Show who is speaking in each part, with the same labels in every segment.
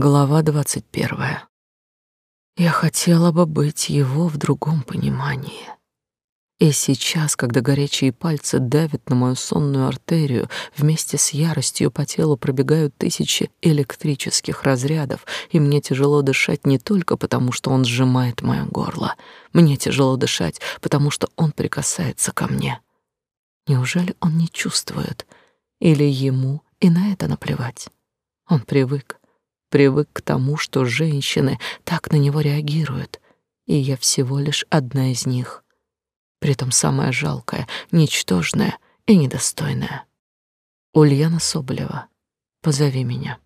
Speaker 1: Глава двадцать первая. Я хотела бы быть его в другом понимании. И сейчас, когда горячие пальцы давят на мою сонную артерию, вместе с яростью по телу пробегают тысячи электрических разрядов, и мне тяжело дышать не только потому, что он сжимает мое горло. Мне тяжело дышать, потому что он прикасается ко мне. Неужели он не чувствует? Или ему и на это наплевать? Он привык привык к тому, что женщины так на него реагируют, и я всего лишь одна из них, притом самая жалкая, ничтожная и недостойная. Ульяна Соболева, позови меня.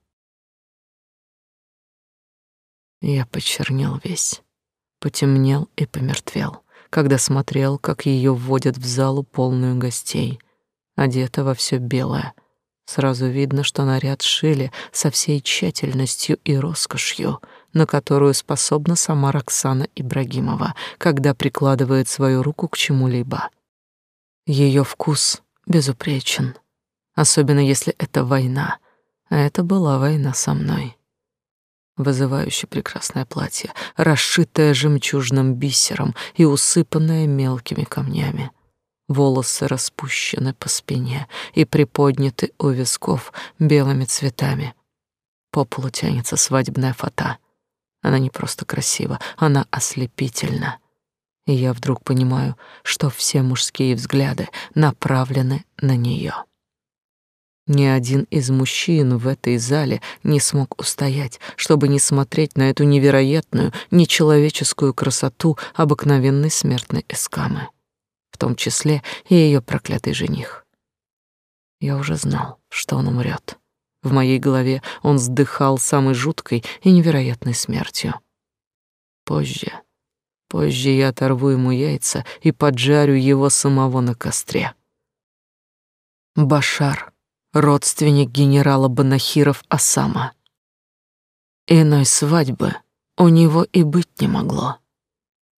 Speaker 1: Я почернел весь, потемнел и помертвел, когда смотрел, как ее вводят в залу полную гостей, одета во все белое — Сразу видно, что наряд шили со всей тщательностью и роскошью, на которую способна сама Роксана Ибрагимова, когда прикладывает свою руку к чему-либо. Ее вкус безупречен, особенно если это война, а это была война со мной. Вызывающе прекрасное платье, расшитое жемчужным бисером и усыпанное мелкими камнями — волосы распущены по спине и приподняты у висков белыми цветами. По полу тянется свадебная фата. Она не просто красива, она ослепительна. И я вдруг понимаю, что все мужские взгляды направлены на нее. Ни один из мужчин в этой зале не смог устоять, чтобы не смотреть на эту невероятную, нечеловеческую красоту обыкновенной смертной эскамы том числе и ее проклятый жених. Я уже знал, что он умрет. В моей голове он вздыхал самой жуткой и невероятной смертью. Позже, позже я оторву ему яйца и поджарю его самого на костре. Башар, родственник генерала Банахиров Асама. Иной свадьбы у него и быть не могло.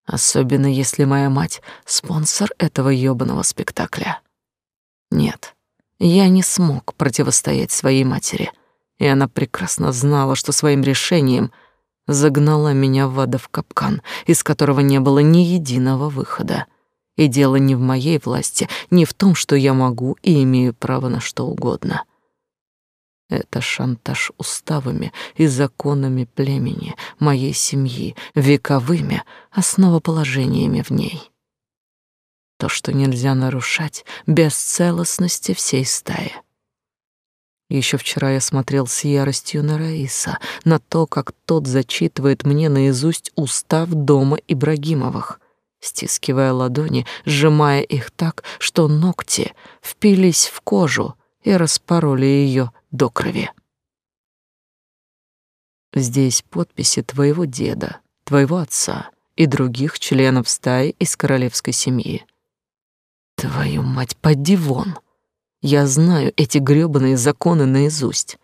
Speaker 1: Особенно если моя мать — спонсор этого ёбаного спектакля. Нет, я не смог противостоять своей матери, и она прекрасно знала, что своим решением загнала меня в ада в капкан, из которого не было ни единого выхода. И дело не в моей власти, не в том, что я могу и имею право на что угодно — это шантаж уставами и законами племени, моей семьи, вековыми основоположениями в ней. То, что нельзя нарушать без целостности всей стаи. Еще вчера я смотрел с яростью на Раиса, на то, как тот зачитывает мне наизусть устав дома Ибрагимовых, стискивая ладони, сжимая их так, что ногти впились в кожу и распороли ее до крови. Здесь подписи твоего деда, твоего отца и других членов стаи из королевской семьи. Твою мать, поди вон! Я знаю эти грёбаные законы наизусть.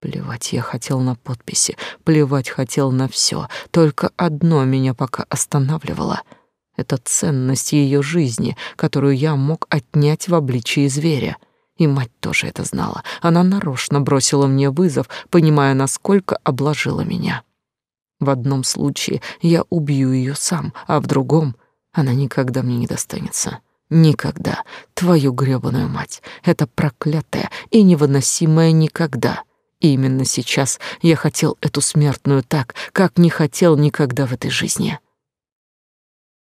Speaker 1: Плевать я хотел на подписи, плевать хотел на все. Только одно меня пока останавливало — это ценность ее жизни, которую я мог отнять в обличии зверя — и мать тоже это знала. Она нарочно бросила мне вызов, понимая, насколько обложила меня. В одном случае я убью ее сам, а в другом она никогда мне не достанется. Никогда. Твою грёбаную мать. Это проклятая и невыносимая никогда. И именно сейчас я хотел эту смертную так, как не хотел никогда в этой жизни.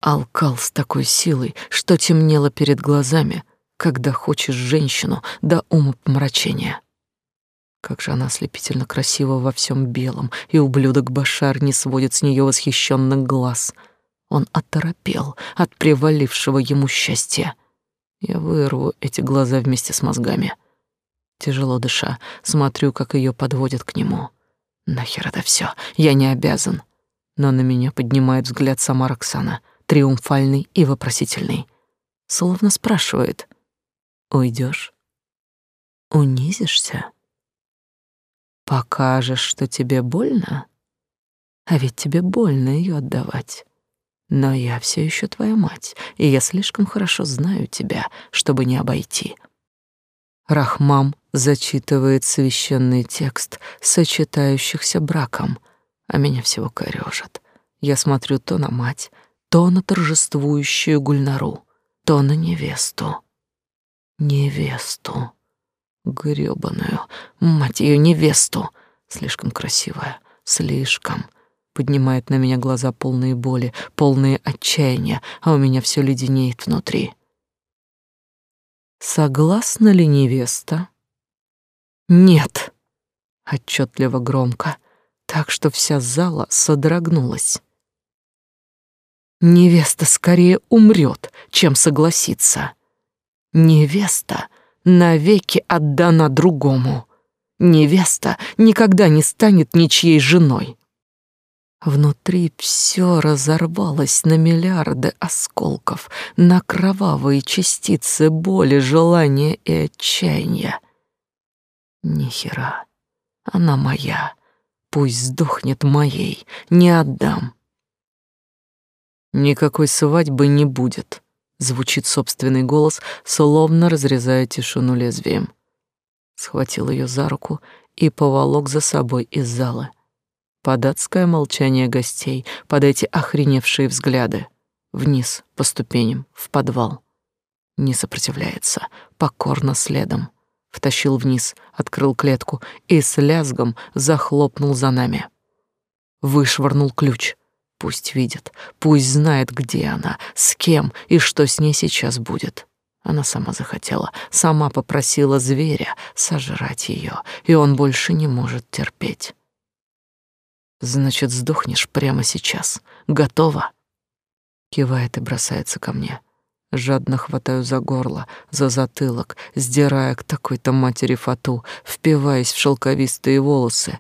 Speaker 1: Алкал с такой силой, что темнело перед глазами, когда хочешь женщину до ума помрачения. Как же она ослепительно красива во всем белом, и ублюдок Башар не сводит с нее восхищенных глаз. Он оторопел от привалившего ему счастья. Я вырву эти глаза вместе с мозгами. Тяжело дыша, смотрю, как ее подводят к нему. Нахер это все? Я не обязан. Но на меня поднимает взгляд сама Роксана, триумфальный и вопросительный. Словно спрашивает, Уйдешь? Унизишься? Покажешь, что тебе больно? А ведь тебе больно ее отдавать. Но я все еще твоя мать, и я слишком хорошо знаю тебя, чтобы не обойти. Рахмам зачитывает священный текст, сочетающихся браком, а меня всего корёжит. Я смотрю то на мать, то на торжествующую Гульнару, то на невесту. Невесту. грёбаную, мать её, невесту. Слишком красивая, слишком. Поднимает на меня глаза полные боли, полные отчаяния, а у меня все леденеет внутри. Согласна ли невеста? Нет. Отчетливо громко, так что вся зала содрогнулась. Невеста скорее умрет, чем согласится. Невеста навеки отдана другому. Невеста никогда не станет ничьей женой. Внутри все разорвалось на миллиарды осколков, на кровавые частицы боли, желания и отчаяния. Нихера, она моя, пусть сдохнет моей, не отдам. Никакой свадьбы не будет, звучит собственный голос, словно разрезая тишину лезвием. Схватил ее за руку и поволок за собой из зала под адское молчание гостей, под эти охреневшие взгляды. Вниз, по ступеням, в подвал. Не сопротивляется, покорно следом. Втащил вниз, открыл клетку и с лязгом захлопнул за нами. Вышвырнул ключ. Пусть видит, пусть знает, где она, с кем и что с ней сейчас будет. Она сама захотела, сама попросила зверя сожрать ее, и он больше не может терпеть. Значит, сдохнешь прямо сейчас. Готова? Кивает и бросается ко мне. Жадно хватаю за горло, за затылок, сдирая к такой-то матери фату, впиваясь в шелковистые волосы.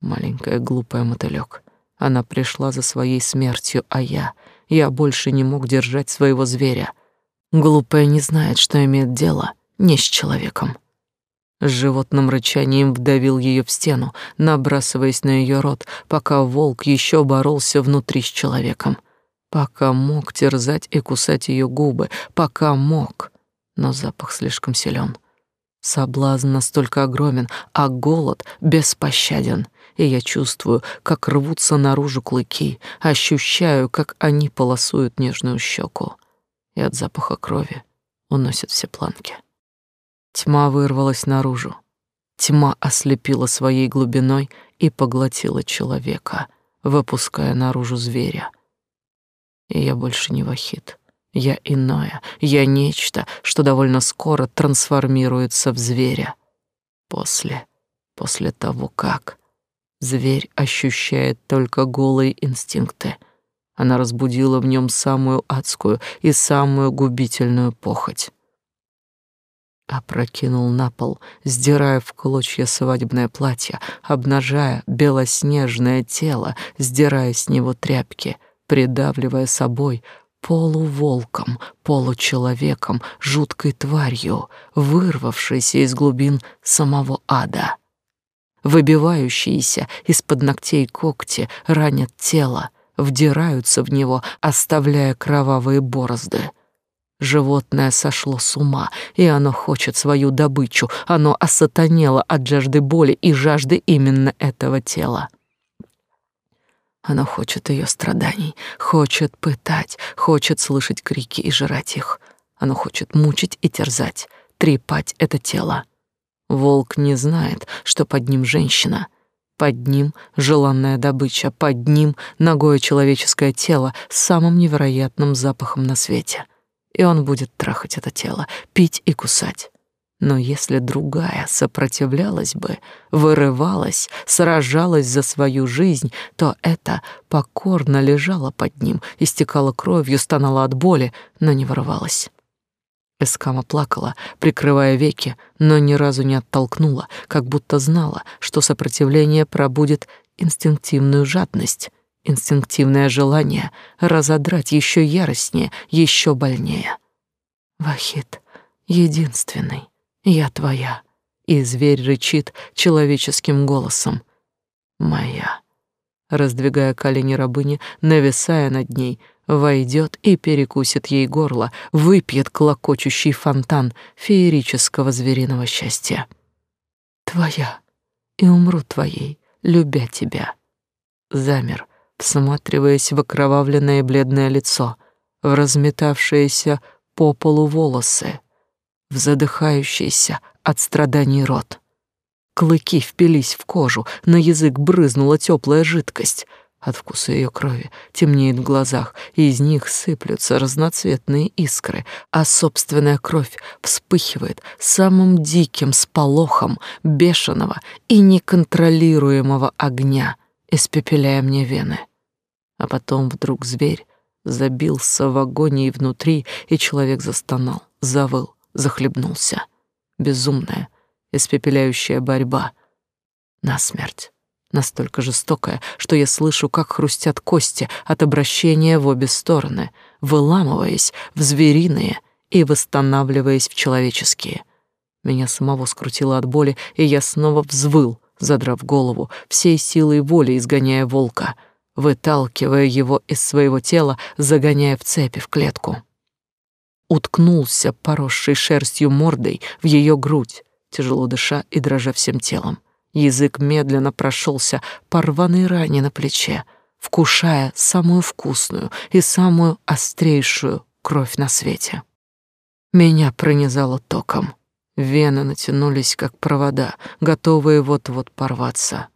Speaker 1: Маленькая глупая мотылёк. Она пришла за своей смертью, а я... Я больше не мог держать своего зверя. Глупая не знает, что имеет дело не с человеком. С животным рычанием вдавил ее в стену, набрасываясь на ее рот, пока волк еще боролся внутри с человеком. Пока мог терзать и кусать ее губы, пока мог. Но запах слишком силен. Соблазн настолько огромен, а голод беспощаден. И я чувствую, как рвутся наружу клыки, ощущаю, как они полосуют нежную щеку. И от запаха крови уносят все планки. Тьма вырвалась наружу. Тьма ослепила своей глубиной и поглотила человека, выпуская наружу зверя. И я больше не вахит. Я иное, я нечто, что довольно скоро трансформируется в зверя. После, после того как. Зверь ощущает только голые инстинкты, она разбудила в нем самую адскую и самую губительную похоть. Опрокинул на пол, сдирая в клочья свадебное платье, обнажая белоснежное тело, сдирая с него тряпки, придавливая собой полуволком, получеловеком, жуткой тварью, вырвавшейся из глубин самого ада. Выбивающиеся из-под ногтей когти ранят тело, вдираются в него, оставляя кровавые борозды. Животное сошло с ума, и оно хочет свою добычу. Оно осатанело от жажды боли и жажды именно этого тела. Оно хочет ее страданий, хочет пытать, хочет слышать крики и жрать их. Оно хочет мучить и терзать, трепать это тело. Волк не знает, что под ним женщина. Под ним желанная добыча, под ним ногое человеческое тело с самым невероятным запахом на свете — и он будет трахать это тело, пить и кусать. Но если другая сопротивлялась бы, вырывалась, сражалась за свою жизнь, то это покорно лежала под ним, истекала кровью, стонала от боли, но не вырывалась. Эскама плакала, прикрывая веки, но ни разу не оттолкнула, как будто знала, что сопротивление пробудет инстинктивную жадность, инстинктивное желание разодрать еще яростнее, еще больнее. Вахид, единственный, я твоя. И зверь рычит человеческим голосом. Моя. Раздвигая колени рабыни, нависая над ней, войдет и перекусит ей горло, выпьет клокочущий фонтан феерического звериного счастья. твоя, и умру твоей, любя тебя. Замер, всматриваясь в окровавленное бледное лицо, в разметавшиеся по полу волосы, в задыхающийся от страданий рот. Клыки впились в кожу, на язык брызнула теплая жидкость. От вкуса ее крови темнеет в глазах, и из них сыплются разноцветные искры, а собственная кровь вспыхивает самым диким сполохом бешеного и неконтролируемого огня, испепеляя мне вены. А потом вдруг зверь забился в агонии внутри, и человек застонал, завыл, захлебнулся. Безумная, испепеляющая борьба. Насмерть. Настолько жестокая, что я слышу, как хрустят кости от обращения в обе стороны, выламываясь в звериные и восстанавливаясь в человеческие. Меня самого скрутило от боли, и я снова взвыл, задрав голову, всей силой воли изгоняя волка, выталкивая его из своего тела, загоняя в цепи в клетку. Уткнулся поросшей шерстью мордой в ее грудь, тяжело дыша и дрожа всем телом. Язык медленно прошелся по рваной ране на плече, вкушая самую вкусную и самую острейшую кровь на свете. Меня пронизало током. Вены натянулись, как провода, готовые вот-вот порваться.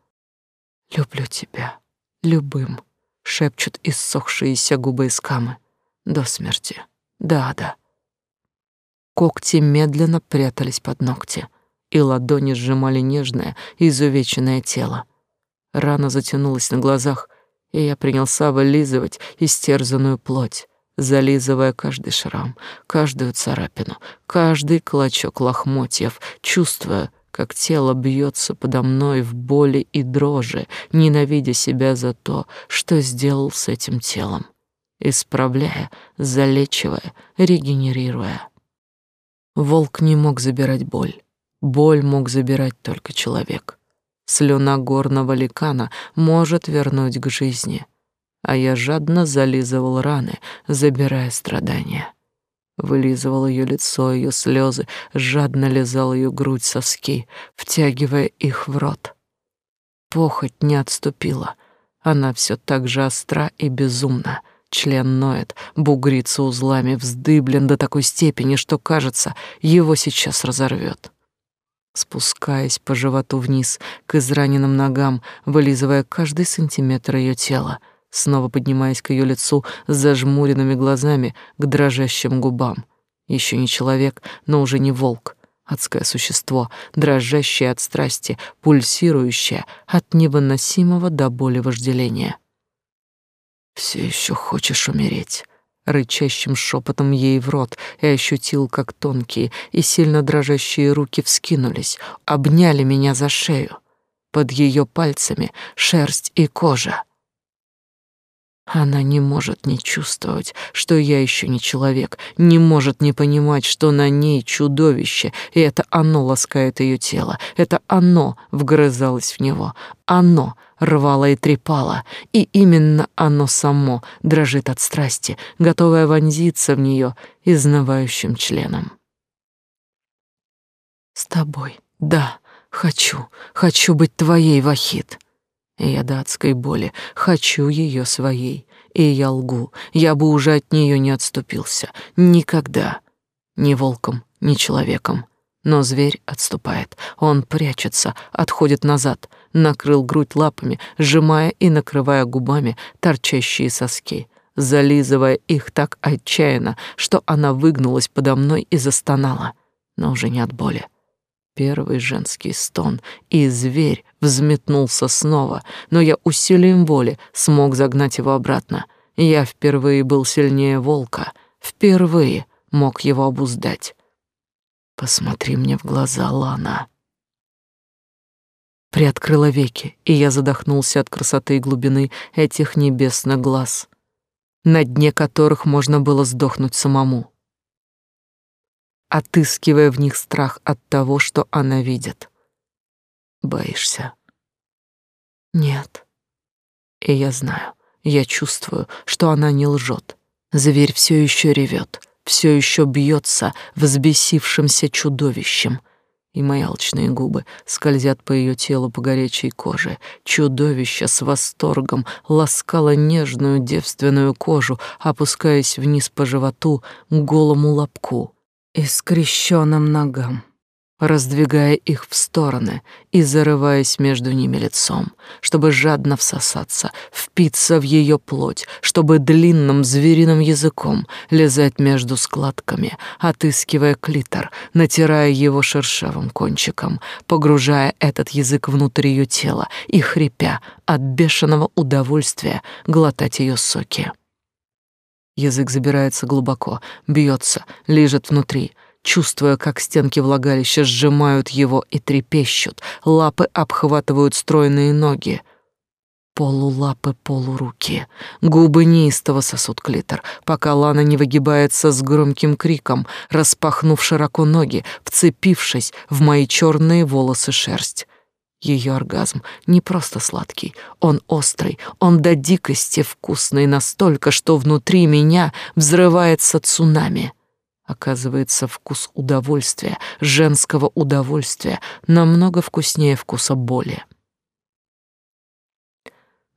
Speaker 1: «Люблю тебя. Любым», — шепчут иссохшиеся губы искамы. «До смерти. Да-да». Когти медленно прятались под ногти — и ладони сжимали нежное, изувеченное тело. Рана затянулась на глазах, и я принялся вылизывать истерзанную плоть, зализывая каждый шрам, каждую царапину, каждый клочок лохмотьев, чувствуя, как тело бьется подо мной в боли и дрожи, ненавидя себя за то, что сделал с этим телом, исправляя, залечивая, регенерируя. Волк не мог забирать боль. Боль мог забирать только человек. Слюна горного ликана может вернуть к жизни, а я жадно зализывал раны, забирая страдания. Вылизывал ее лицо, ее слезы, жадно лизал ее грудь, соски, втягивая их в рот. Похоть не отступила. Она все так же остра и безумна. Член ноет, бугрится узлами, вздыблен до такой степени, что, кажется, его сейчас разорвет спускаясь по животу вниз к израненным ногам, вылизывая каждый сантиметр ее тела, снова поднимаясь к ее лицу с зажмуренными глазами к дрожащим губам. Еще не человек, но уже не волк, адское существо, дрожащее от страсти, пульсирующее от невыносимого до боли вожделения. Все еще хочешь умереть? рычащим шепотом ей в рот и ощутил, как тонкие и сильно дрожащие руки вскинулись, обняли меня за шею. Под ее пальцами шерсть и кожа. Она не может не чувствовать, что я еще не человек, не может не понимать, что на ней чудовище, и это оно ласкает ее тело, это оно вгрызалось в него, оно рвало и трепало, и именно оно само дрожит от страсти, готовое вонзиться в нее изнывающим членом. «С тобой, да, хочу, хочу быть твоей, Вахид». И я до адской боли хочу ее своей, и я лгу, я бы уже от нее не отступился. Никогда. Ни волком, ни человеком. Но зверь отступает. Он прячется, отходит назад, накрыл грудь лапами, сжимая и накрывая губами торчащие соски, зализывая их так отчаянно, что она выгнулась подо мной и застонала, но уже не от боли. Первый женский стон, и зверь взметнулся снова, но я усилием воли смог загнать его обратно. Я впервые был сильнее волка, впервые мог его обуздать. Посмотри мне в глаза, Лана. Приоткрыла веки, и я задохнулся от красоты и глубины этих небесных глаз, на дне которых можно было сдохнуть самому отыскивая в них страх от того, что она видит. Боишься? Нет. И я знаю, я чувствую, что она не лжет. Зверь все еще ревет, все еще бьется взбесившимся чудовищем. И мои алчные губы скользят по ее телу по горячей коже. Чудовище с восторгом ласкало нежную девственную кожу, опускаясь вниз по животу к голому лобку и скрещенным ногам раздвигая их в стороны и зарываясь между ними лицом, чтобы жадно всосаться, впиться в ее плоть, чтобы длинным звериным языком лизать между складками, отыскивая клитор, натирая его шершавым кончиком, погружая этот язык внутрь ее тела и хрипя от бешеного удовольствия глотать ее соки. Язык забирается глубоко, бьется, лежит внутри — чувствуя, как стенки влагалища сжимают его и трепещут, лапы обхватывают стройные ноги. Полулапы, полуруки, губы неистово сосут клитор, пока Лана не выгибается с громким криком, распахнув широко ноги, вцепившись в мои черные волосы шерсть. Ее оргазм не просто сладкий, он острый, он до дикости вкусный настолько, что внутри меня взрывается цунами. Оказывается, вкус удовольствия, женского удовольствия, намного вкуснее вкуса боли.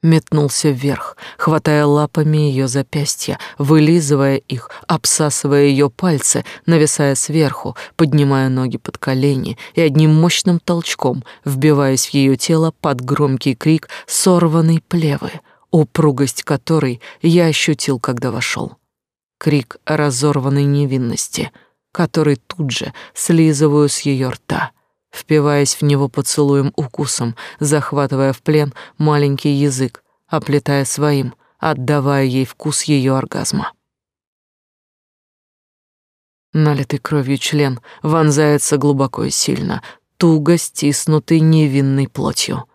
Speaker 1: Метнулся вверх, хватая лапами ее запястья, вылизывая их, обсасывая ее пальцы, нависая сверху, поднимая ноги под колени и одним мощным толчком вбиваясь в ее тело под громкий крик сорванной плевы, упругость которой я ощутил, когда вошел крик разорванной невинности, который тут же слизываю с ее рта, впиваясь в него поцелуем укусом, захватывая в плен маленький язык, оплетая своим, отдавая ей вкус ее оргазма. Налитый кровью член вонзается глубоко и сильно, туго стиснутый невинной плотью.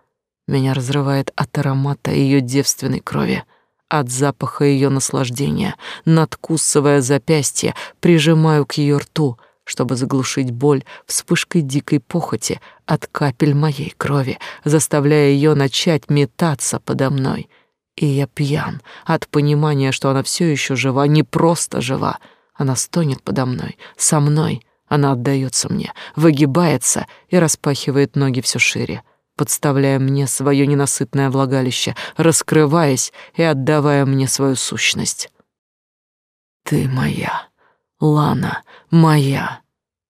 Speaker 1: Меня разрывает от аромата ее девственной крови — от запаха ее наслаждения, надкусывая запястье, прижимаю к ее рту, чтобы заглушить боль вспышкой дикой похоти от капель моей крови, заставляя ее начать метаться подо мной. И я пьян от понимания, что она все еще жива, не просто жива. Она стонет подо мной, со мной. Она отдается мне, выгибается и распахивает ноги все шире подставляя мне свое ненасытное влагалище, раскрываясь и отдавая мне свою сущность. Ты моя, Лана, моя.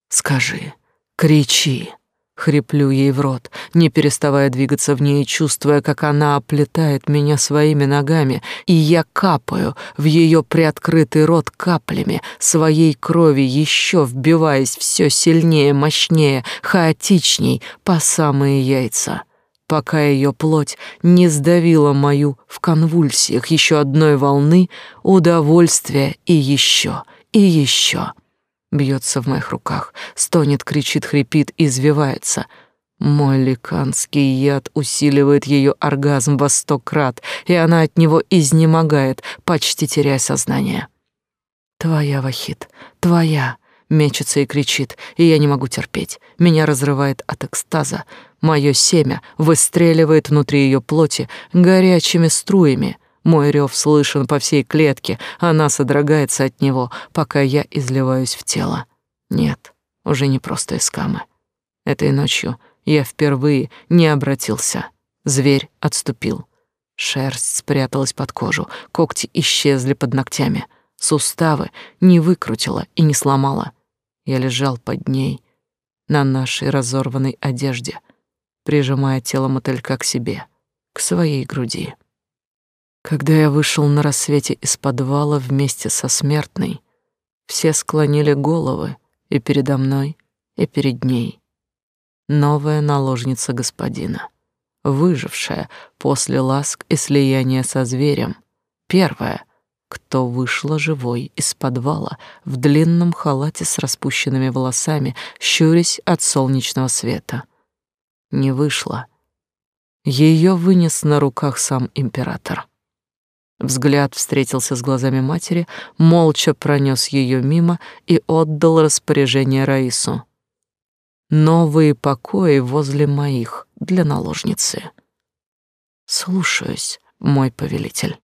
Speaker 1: Скажи, кричи. Хриплю ей в рот, не переставая двигаться в ней, чувствуя, как она оплетает меня своими ногами, и я капаю в ее приоткрытый рот каплями своей крови, еще вбиваясь все сильнее, мощнее, хаотичней по самые яйца. Пока ее плоть не сдавила мою в конвульсиях еще одной волны удовольствия и еще, и еще бьется в моих руках, стонет, кричит, хрипит, извивается. Мой ликанский яд усиливает ее оргазм во сто крат, и она от него изнемогает, почти теряя сознание. «Твоя, Вахит, твоя!» мечется и кричит, и я не могу терпеть. Меня разрывает от экстаза. Мое семя выстреливает внутри ее плоти горячими струями. Мой рев слышен по всей клетке, она содрогается от него, пока я изливаюсь в тело. Нет, уже не просто эскамы. Этой ночью я впервые не обратился. Зверь отступил. Шерсть спряталась под кожу, когти исчезли под ногтями. Суставы не выкрутила и не сломала. Я лежал под ней, на нашей разорванной одежде, прижимая тело мотылька к себе, к своей груди. Когда я вышел на рассвете из подвала вместе со смертной, все склонили головы и передо мной, и перед ней. Новая наложница господина, выжившая после ласк и слияния со зверем, первая, кто вышла живой из подвала в длинном халате с распущенными волосами, щурясь от солнечного света. Не вышла. Ее вынес на руках сам император. Взгляд встретился с глазами матери, молча пронес ее мимо и отдал распоряжение Раису. Новые покои возле моих для наложницы. Слушаюсь, мой повелитель.